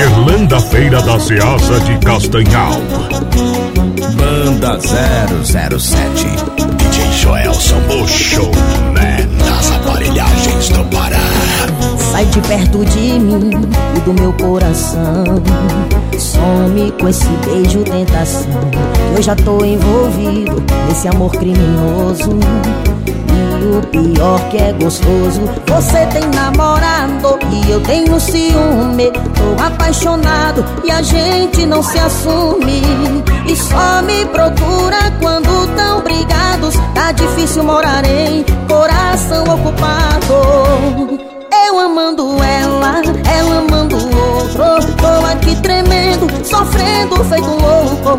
Gerlanda Feira da Ceasa de Castanhal. Banda 007 DJ Joelson, o showman das aparelhagens do Pará. Sai de perto de mim e do meu coração. Some com esse beijo tentação. Eu já tô envolvido nesse amor criminoso. O pior que é gostoso Você tem namorado e eu tenho ciúme. Tô apaixonado e a gente não se assume. E só me procura quando tão brigados Tá difícil morar em coração ocupado. Eu amando ela, ela amando outro. Tô aqui tremendo, sofrendo feito louco